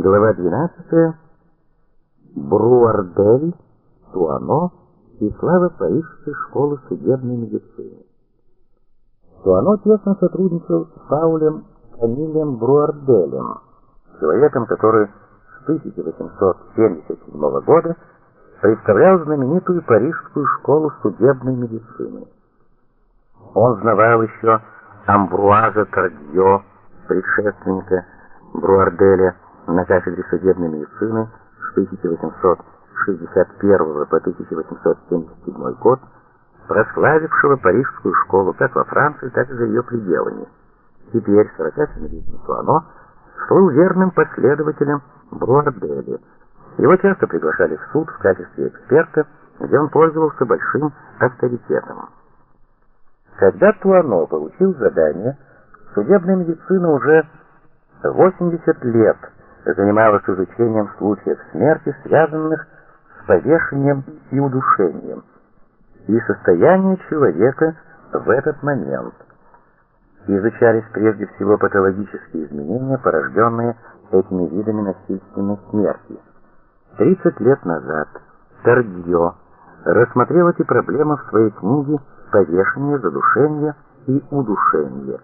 Глава 12. Бруардель, Туано и слава Парижской школы судебной медицины. Туано тесно сотрудничал с Паулем Камилем Бруарделем, человеком, который с 1877 года представлял знаменитую Парижскую школу судебной медицины. Он знавал еще Амбруаза Тардье, предшественника Бруарделя на кафедре судебной медицины с 1861 по 1877 год, прославившего парижскую школу как во Франции, так и за ее пределами. Теперь 47-летний Туано слыл верным последователем Бруарделя. Его часто приглашали в суд в качестве эксперта, где он пользовался большим авторитетом. Когда Туано получил задание, судебная медицина уже 80 лет занималась изучением случаев смерти, связанных с повешением и удушением, и состояние человека в этот момент. Изучались прежде всего патологические изменения, порожденные этими видами насильственной смерти. 30 лет назад Тардье рассмотрел эти проблемы в своей книге «Повешение, задушение и удушение»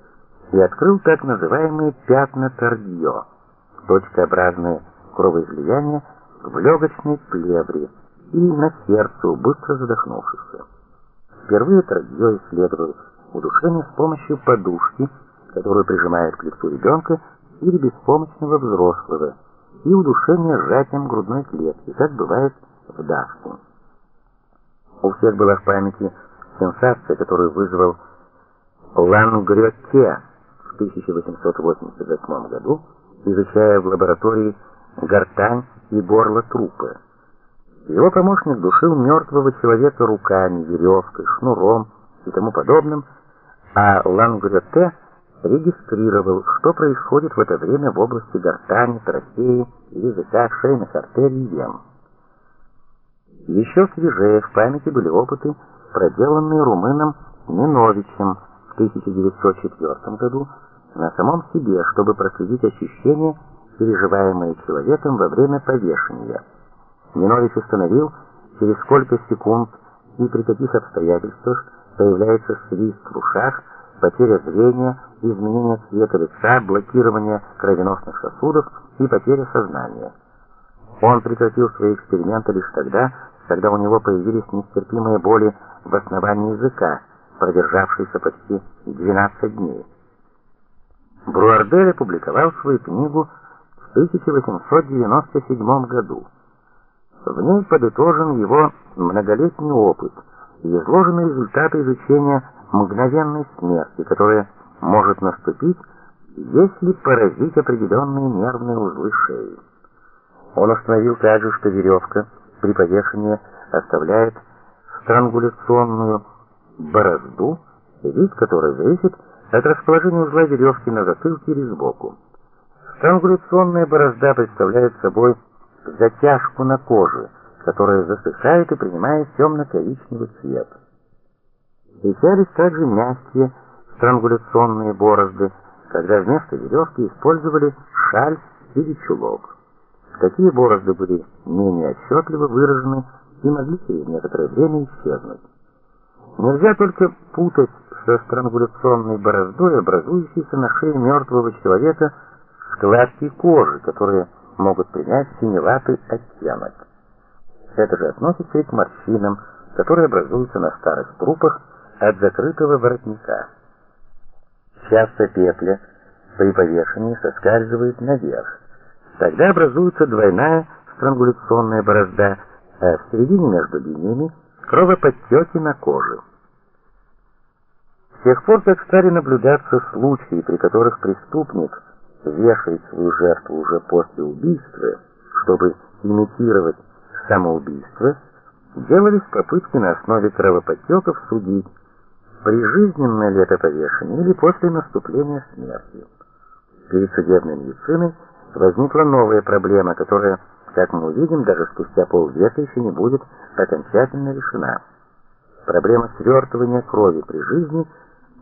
и открыл так называемые пятна Тардье, точкообразные кровоизлияния в легочной плевре и на сердце у быстро задохнувшихся. Впервые Тардье исследовал удушение с помощью подушки, которую прижимают к лицу ребенка или беспомощного взрослого, и удушение сжатием грудной клетки, как бывает в давке. У всех была в памяти сенсация, которую вызвал Лангрёте в 1888 году, изучая в лаборатории гортань и горло трупа. Его помощник душил мертвого человека руками, веревкой, шнуром и тому подобным, а Лангрёте регистрировал, что происходит в это время в области гортани, трахеи, языка, шейных артерий вен. Еще свежее в памяти были опыты, проделанные румыном Миновичем в 1904 году на самом себе, чтобы проследить ощущения, переживаемые человеком во время повешения. Минович установил, через сколько секунд и при каких обстоятельствах появляется свист в ушах, потеря зрения, изменение цвета лица, блокирование кровеносных сосудов и потеря сознания. Он прекратил свои эксперименты лишь тогда, когда у него появились нестерпимые боли в основании языка, продержавшиеся почти 12 дней. Бруардель опубликовал свою книгу в 1897 году. В ней подытожен его многолетний опыт и изложены результаты изучения мгновенной смерти, которая может наступить, если поразить определенные нервные узлы шеи. Он установил также, что веревка при повешении оставляет странгуляционную борозду, вид которой зависит от расположения узла веревки на затылке или сбоку. Странгуляционная борозда представляет собой затяжку на коже, которая засыхает и принимает темно-коричневый цвет. Встречались также мягкие странгуляционные борозды, когда вместо веревки использовали шаль или чулок. Такие борозды были менее отчетливо выражены и могли через некоторое время исчезнуть. Нельзя только путать со странгуляционной бороздой, образующейся на шее мертвого человека складки кожи, которые могут принять синеватый оттенок. Это же относится и к морщинам, которые образуются на старых трупах от закрытого воротника. Часто петля при повешении соскальзывает наверх. Тогда образуется двойная странгуляционная борозда, а в середине между линиями кровоподтеки на коже. Тех пор, как стали наблюдаться случаи, при которых преступник вешает свою жертву уже после убийства, чтобы имитировать самоубийство, делались попытки на основе кровоподтеков судить, прижизненное ли это повешение или после наступления смерти. Перед судебной медициной возникла новая проблема, которая, как мы увидим, даже спустя полвека еще не будет окончательно решена. Проблема свертывания крови при жизни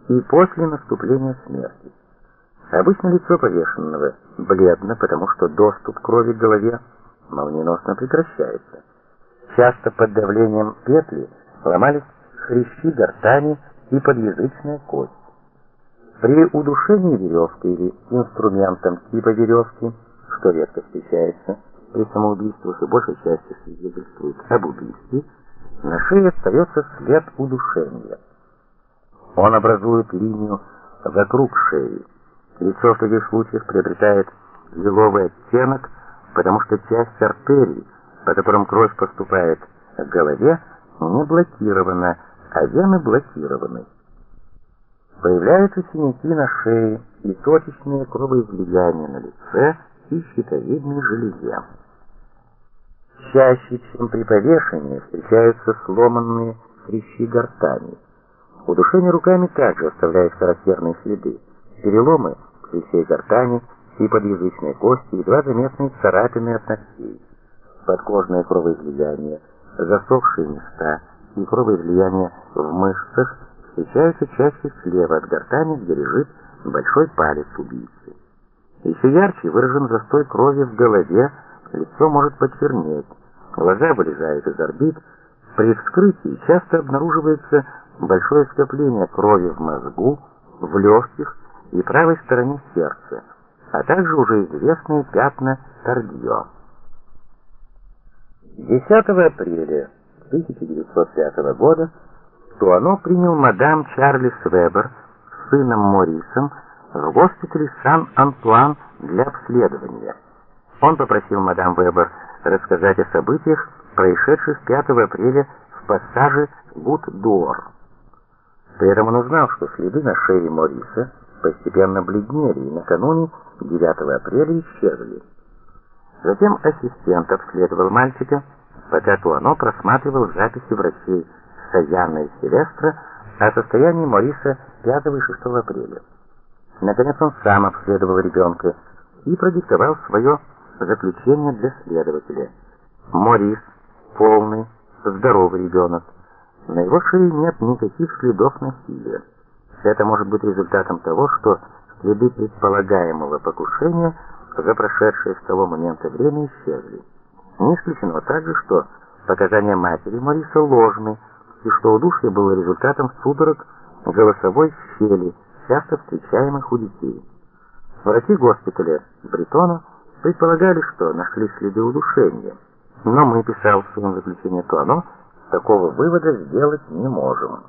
и после наступления смерти. Обычно лицо повешенного бледно, потому что доступ крови к голове молниеносно прекращается. Часто под давлением петли ломались хрящи гортани и подъязычная кость. При удушении веревкой или инструментом типа веревки, что редко встречается при самоубийствах и большей части свидетельствует об убийстве, на шее остается след удушения. Он образует линию вокруг шеи. Лицо в таких случаях приобретает лиловый оттенок, потому что часть артерий, по которым кровь поступает к голове, не блокирована, а вены блокированы. Появляются синяки на шее и точечные кровоизлияния на лице и щитовидной железе. Чаще, чем при повешении, встречаются сломанные хрящи гортани. Удушение руками также оставляет характерные следы. Переломы хрящей гортани и подъязычной кости, едва заметные царапины от ногтей. Подкожное кровоизлияние, засохшие места и кровоизлияние в мышцах встречаются чаще слева от гортани, где лежит большой палец убийцы. Еще ярче выражен застой крови в голове, лицо может почернеть, глаза вылезают из орбит. При вскрытии часто обнаруживается большое скопление крови в мозгу, в легких и правой стороне сердца, а также уже известные пятна Тардье. 10 апреля 1905 года Туано принял мадам Чарльз Вебер с сыном Морисом в госпитале Сан-Антуан для обследования. Он попросил мадам Вебер рассказать о событиях, происшедших 5 апреля в пассаже Гут-д'Ор. При этом он узнал, что следы на шее Мориса постепенно бледнели и накануне 9 апреля исчезли. Затем ассистент обследовал мальчика, пока Туано просматривал записи врачей Саяна и Силвестра о состоянии Мориса 5 и 6 апреля. Наконец он сам обследовал ребенка и продиктовал свое заключение для следователя. Морис полный, здоровый ребенок. На его шее нет никаких следов насилия. Это может быть результатом того, что следы предполагаемого покушения за прошедшее с того момента время исчезли. Не исключено также, что показания матери Мориса ложны, и что удушье было результатом судорог голосовой щели, часто встречаемых у детей. Врачи госпиталя Бретона предполагали, что нашли следы удушения, но мы, писал в своем заключении Туано, такого вывода сделать не можем.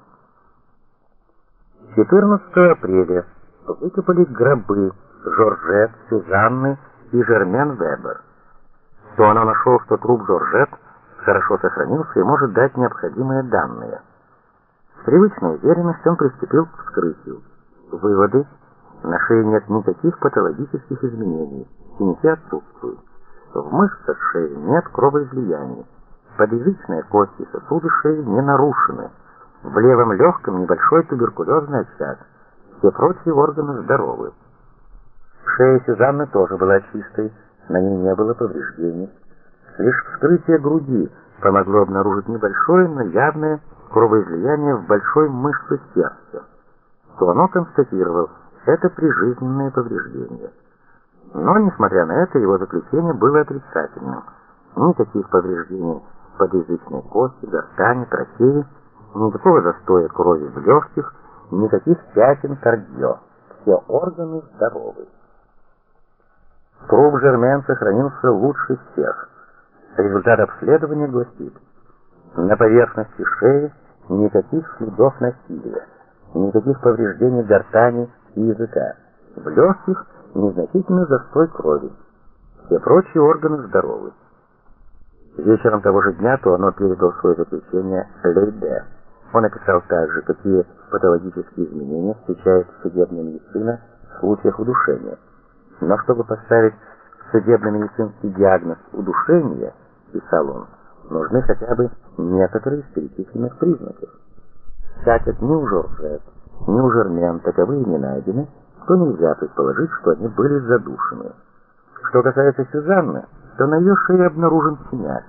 14 апреля выкопали гробы Жоржет, Сюзанны и Жермен Вебер. Туано нашел, что труп Жоржет хорошо сохранился и может дать необходимые данные. С привычной уверенностью он приступил к вскрытию. Выводы. На шее нет никаких патологических изменений, синяки отсутствуют. В мышцах шеи нет кровоизлияний. Подъязычная кость и сосуды шеи не нарушены. В левом легком небольшой туберкулезный очаг. Все прочие органы здоровы. Шея Сюзанны тоже была чистой, на ней не было повреждений. Лишь вскрытие груди помогло обнаружить небольшое, но явное кровоизлияние в большой мышце сердца. То оно констатировал, это прижизненное повреждение. Но, несмотря на это, его заключение было отрицательным. Никаких повреждений подъязычной кости, гортани, трахеи, никакого застоя крови в легких, никаких пятен кардио. Все органы здоровы. Труп Жермен сохранился лучше всех. Результат обследования гласит, на поверхности шеи никаких следов насилия, никаких повреждений гортани и языка. В легких незначительный застой крови. Все прочие органы здоровы. Вечером того же дня то оно передал свое заключение Лейде. Он описал также, какие патологические изменения встречает судебная медицина в случаях удушения. Но чтобы поставить судебно-медицинский диагноз удушения, писал он, нужны хотя бы некоторые из перечисленных признаков. Так как ни у Жоржет, ни у Жермен таковые не найдены, то нельзя предположить, что они были задушены. Что касается Сюзанны, то на ее шее обнаружен синяк,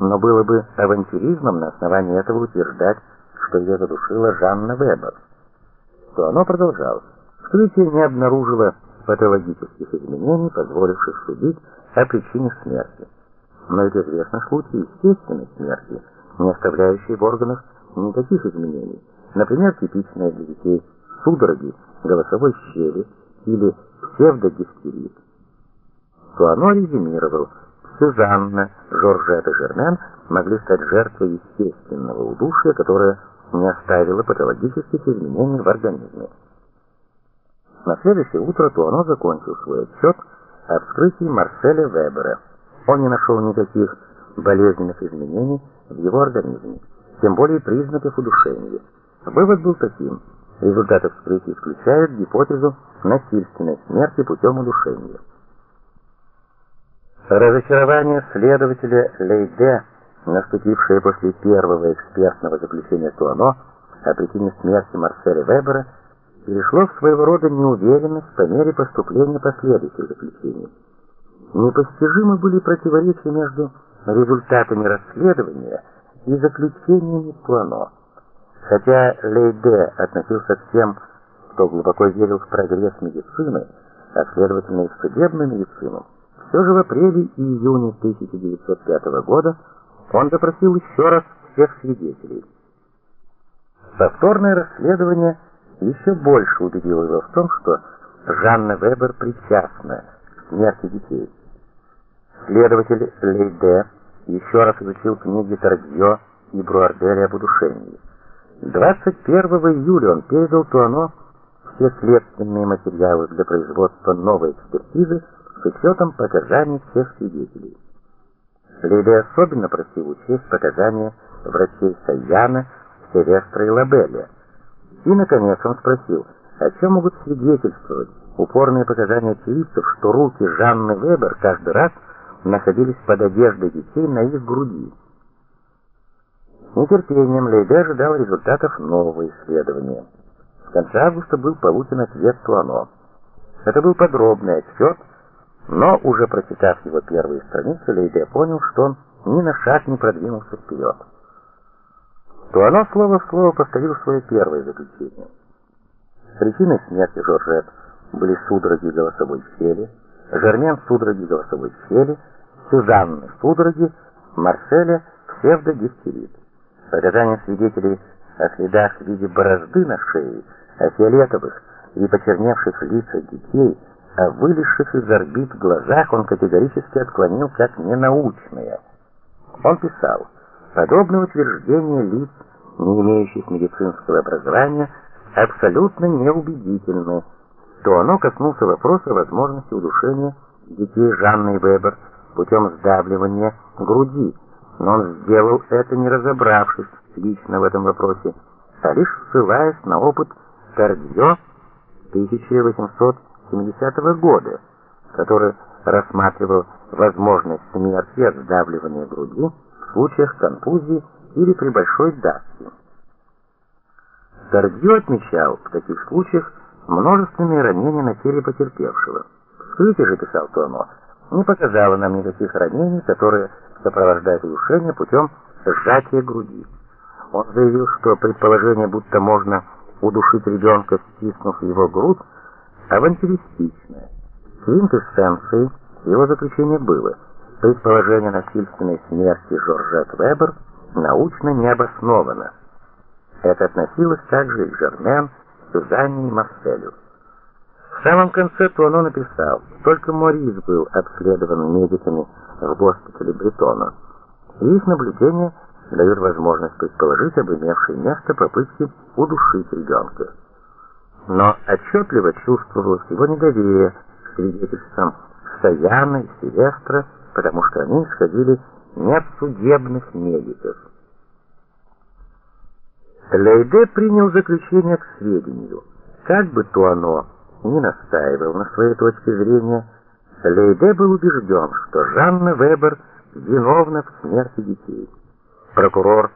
но было бы авантюризмом на основании этого утверждать, что ее задушила Жанна Вебер. То оно продолжалось. Вскрытие не обнаружило патологических изменений, позволивших судить о причине смерти. Но ведь известны случаи естественной смерти, не оставляющие в органах никаких изменений. Например, типичные для детей судороги голосовой щели или псевдодифтерит. Туано резюмировал, Сюзанна, и Жермен могли стать жертвой естественного удушья, которое не оставило патологических изменений в организме. На следующее утро Туано закончил свой отчет о вскрытии Марселя Вебера. Он не нашел никаких болезненных изменений в его организме, тем более признаков удушения. Вывод был таким: результаты вскрытия исключают гипотезу насильственной смерти путем удушения. Разочарование следователя Лейде, наступившее после первого экспертного заключения Туано о причине смерти Марселя Вебера, перешло в своего рода неуверенность по мере поступления последующих заключений. Непостижимы были противоречия между результатами расследования и заключениями Туано. Хотя Лейде относился к тем, кто глубоко верил в прогресс медицины, а следовательно и в судебную медицину, все же в апреле и июне 1905 года он допросил еще раз всех свидетелей. Повторное расследование еще больше убедило его в том, что Жанна Вебер причастна к смерти детей. Следователь Лейде еще раз изучил книги Тордье и Бруарделя об удушении. 21 июля он передал Туано все следственные материалы для производства новой экспертизы с учетом показаний всех свидетелей. Лейде особенно просил учесть показания врачей Саяна, Севестра и Лабеля. И, наконец, он спросил, о чем могут свидетельствовать упорные показания очевидцев, что руки Жанны Вебер каждый раз находились под одеждой детей на их груди. Нетерпением Лейде ожидал результатов нового исследования. В конце августа был получен ответ Туано. Это был подробный отчет, но уже прочитав его первые страницы, Лейде понял, что он ни на шаг не продвинулся вперед. Туано слово в слово повторил свое первое заключение. Причиной смерти Жоржет были судороги голосовой щели, Жермен судороги голосовой щели, Сюзанны судороги, Марселя псевдодифтерит. Показания свидетелей о следах в виде борозды на шее, о фиолетовых и почерневших лицах детей, о вылезших из орбит глазах он категорически отклонил как ненаучные. Он писал, подобное утверждение лиц, не имеющих медицинского образования, абсолютно неубедительны, то оно коснулся вопроса возможности удушения детей Жанны Вебер путем сдавливания груди, но он сделал это не разобравшись лично в этом вопросе, а лишь ссылаясь на опыт Тардье 1870 года, который рассматривал возможность смерти от сдавливания груди в случаях контузии или при большой давке. Тардье отмечал в таких случаях множественные ранения на теле потерпевшего. Вскрытие же, писал Туано, не показало нам никаких ранений, которые сопровождать удушение путем сжатия груди. Он заявил, что предположение, будто можно удушить ребенка, стиснув его грудь, авантюристичное. Квинтэссенцией его заключение было предположение насильственной смерти Жоржет Вебер научно не обосновано. Это относилось также и к Жермен, Сюзанне и Марселю. В самом конце Туано написал, только Морис был обследован медиками в госпитале Бретона. Их наблюдения дают возможность предположить об имевшей место попытке удушить ребенка. Но отчетливо чувствовалось его недоверие к свидетельствам Саяна и Сильвестра, потому что они исходили не от судебных медиков. Лейде принял заключение к сведению. Как бы то оно не настаивал на своей точке зрения, Лейде был убежден, что Жанна Вебер виновна в смерти детей. Прокурор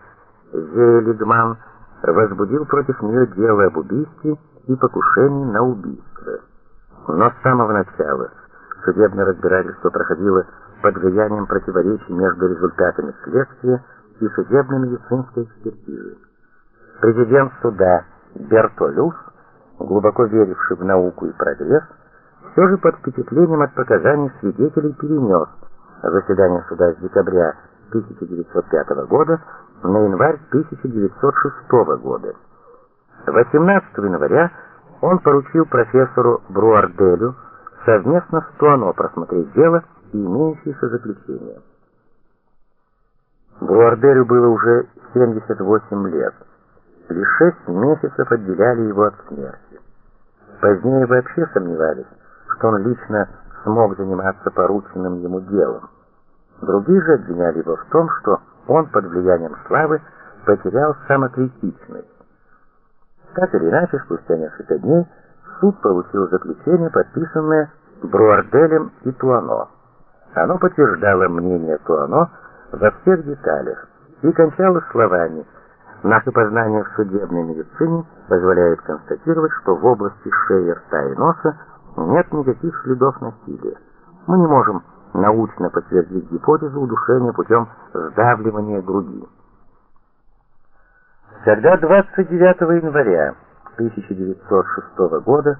Зейлигман возбудил против нее дело об убийстве и покушении на убийство. Но с самого начала судебное разбирательство проходило под влиянием противоречий между результатами следствия и судебно-медицинской экспертизы. Президент суда Бертолюс глубоко веривший в науку и прогресс, все же под впечатлением от показаний свидетелей перенес заседание суда с декабря 1905 года на январь 1906 года. 18 января он поручил профессору Бруарделю совместно с Туано просмотреть дело и имеющиеся заключения. Бруарделю было уже 78 лет. Лишь шесть месяцев отделяли его от смерти. Позднее вообще сомневались, что он лично смог заниматься порученным ему делом. Другие же обвиняли его в том, что он под влиянием славы потерял самокритичность. Так или иначе, спустя несколько дней суд получил заключение, подписанное Бруарделем и Туано. Оно подтверждало мнение Туано во всех деталях и кончалось словами «Наши познания в судебной медицине позволяют констатировать, что в области шеи, рта и носа нет никаких следов насилия. Мы не можем научно подтвердить гипотезу удушения путем сдавливания груди». Когда 29 января 1906 года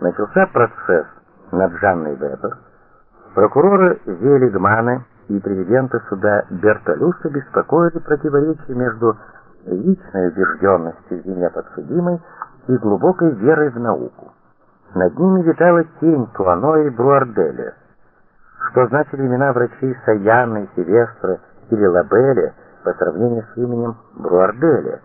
начался процесс над Жанной Вебер, прокуроры Велигманы и президенты суда Бертолюса беспокоили противоречие между личной убежденностью меня подсудимой и глубокой верой в науку. Над ними витала тень Туано и Бруарделя. Что значили имена врачей Саяны, Сильвестра или Лабеля по сравнению с именем Бруарделя?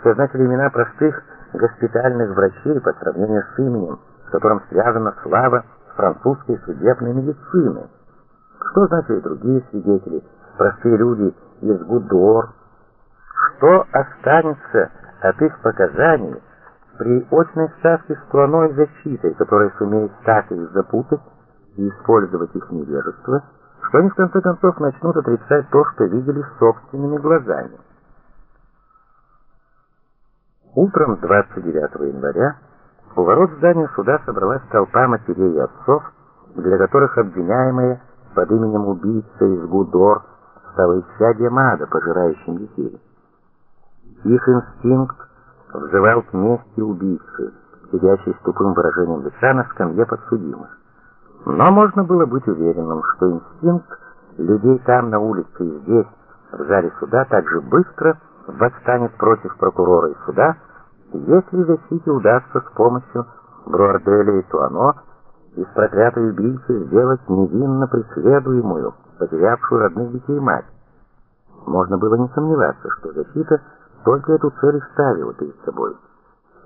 что значили имена простых госпитальных врачей по сравнению с именем, с которым связана слава французской судебной медицины. Что значили другие свидетели, простые люди из Гудор? Что останется от их показаний при очной ставке с планой защитой, которая сумеет так их запутать и использовать их невежество, что они в конце концов начнут отрицать то, что видели собственными глазами? Утром 29 января у ворот здания суда собралась толпа матерей и отцов, для которых обвиняемые под именем убийцы из Гудор стало исчадием ада, пожирающим детей. Их инстинкт взывал к мести убийцы, сидящей с тупым выражением лица на скамье подсудимых. Но можно было быть уверенным, что инстинкт людей там на улице и здесь, в зале суда, так же быстро восстанет против прокурора и суда, если защите удастся с помощью Бруарделя и Туано из проклятой убийцы сделать невинно преследуемую, потерявшую родных детей мать. Можно было не сомневаться, что защита только эту цель и ставила перед собой.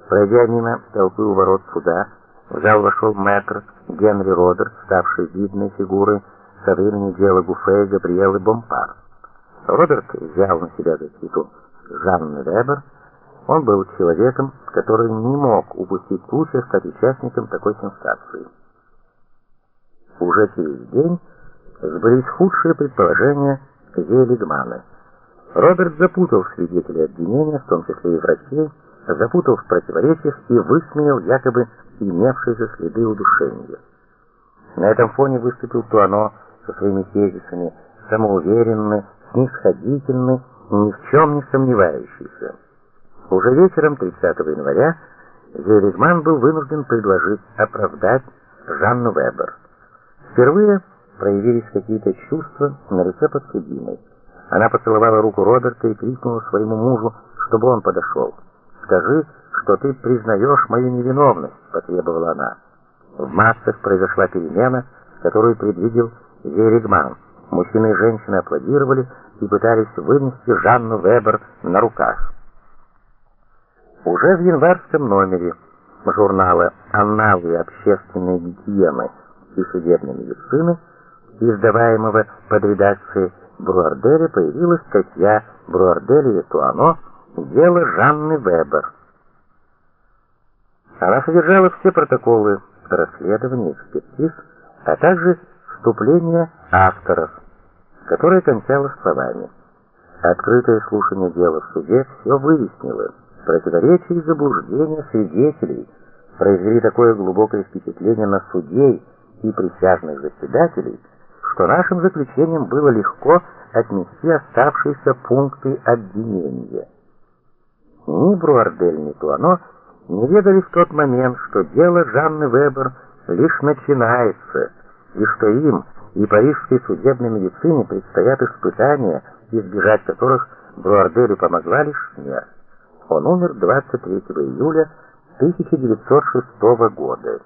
Пройдя мимо толпы у ворот суда, в зал вошел мэтр Генри Родер, ставший видной фигурой со времени дела Гуфе, Габриэлы Бомпар. Роберт взял на себя защиту Жанны Вебер, он был человеком, который не мог упустить случая стать участником такой сенсации. Уже через день сбылись худшие предположения Зелигмана. Роберт запутал свидетелей обвинения, в том числе и врачей, запутал в противоречиях и высмеял якобы имевшиеся следы удушения. На этом фоне выступил Туано со своими тезисами, самоуверенный, снисходительный, ни в чем не сомневающийся. Уже вечером 30 января Зеригман был вынужден предложить оправдать Жанну Вебер. Впервые проявились какие-то чувства на лице подсудимой. Она поцеловала руку Роберта и крикнула своему мужу, чтобы он подошел. «Скажи, что ты признаешь мою невиновность», — потребовала она. В массах произошла перемена, которую предвидел Зеригман. Мужчины и женщины аплодировали и пытались вынести Жанну Вебер на руках. Уже в январском номере журнала «Анналы общественной гигиены и судебной медицины», издаваемого под редакцией Бруарделя, появилась статья Бруарделя и Туано «Дело Жанны Вебер». Она содержала все протоколы расследований, экспертиз, а также вступление авторов, которое кончалось словами. Открытое слушание дела в суде все выяснило. Противоречия и заблуждения свидетелей произвели такое глубокое впечатление на судей и присяжных заседателей, что нашим заключением было легко отнести оставшиеся пункты обвинения. Ни Бруардель, ни Туано не ведали в тот момент, что дело Жанны Вебер лишь начинается, и что им и парижской судебной медицине предстоят испытания, избежать которых Бруарделю помогла лишь смерть. Он умер 23 июля 1906 года.